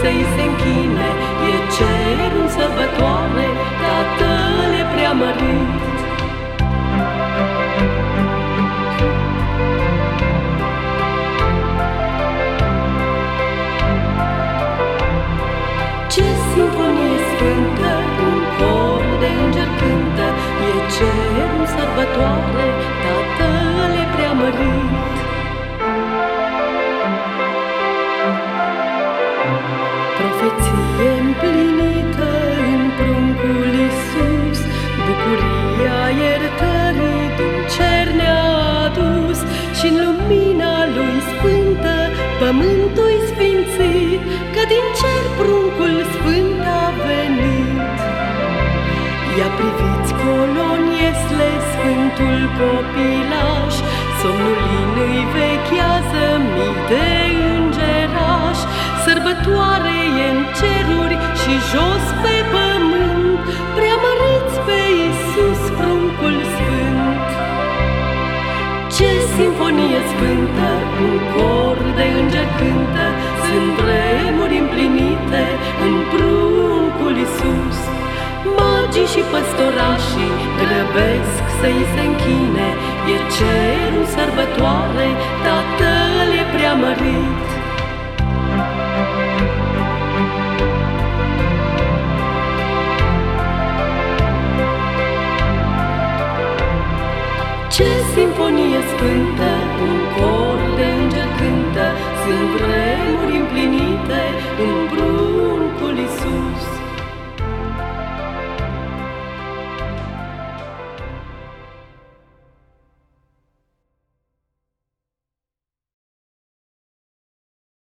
să-i se închine, e cerul sărbătoare, Tatăl pământul sfințit, Că din cer pruncul sfânt a venit. Ia priviți coloniesle, Sfântul copilaș, Somnul îi vechează mii de îngerași, Sărbătoare e în ceruri și jos pe simfonie sfântă, un cor de îngeri cântă, Sunt vremuri împlinite în pruncul Iisus. Magii și păstorașii grăbesc să-i se închine, E cerul sărbătoare, Ce simfonie sfântă, un cor de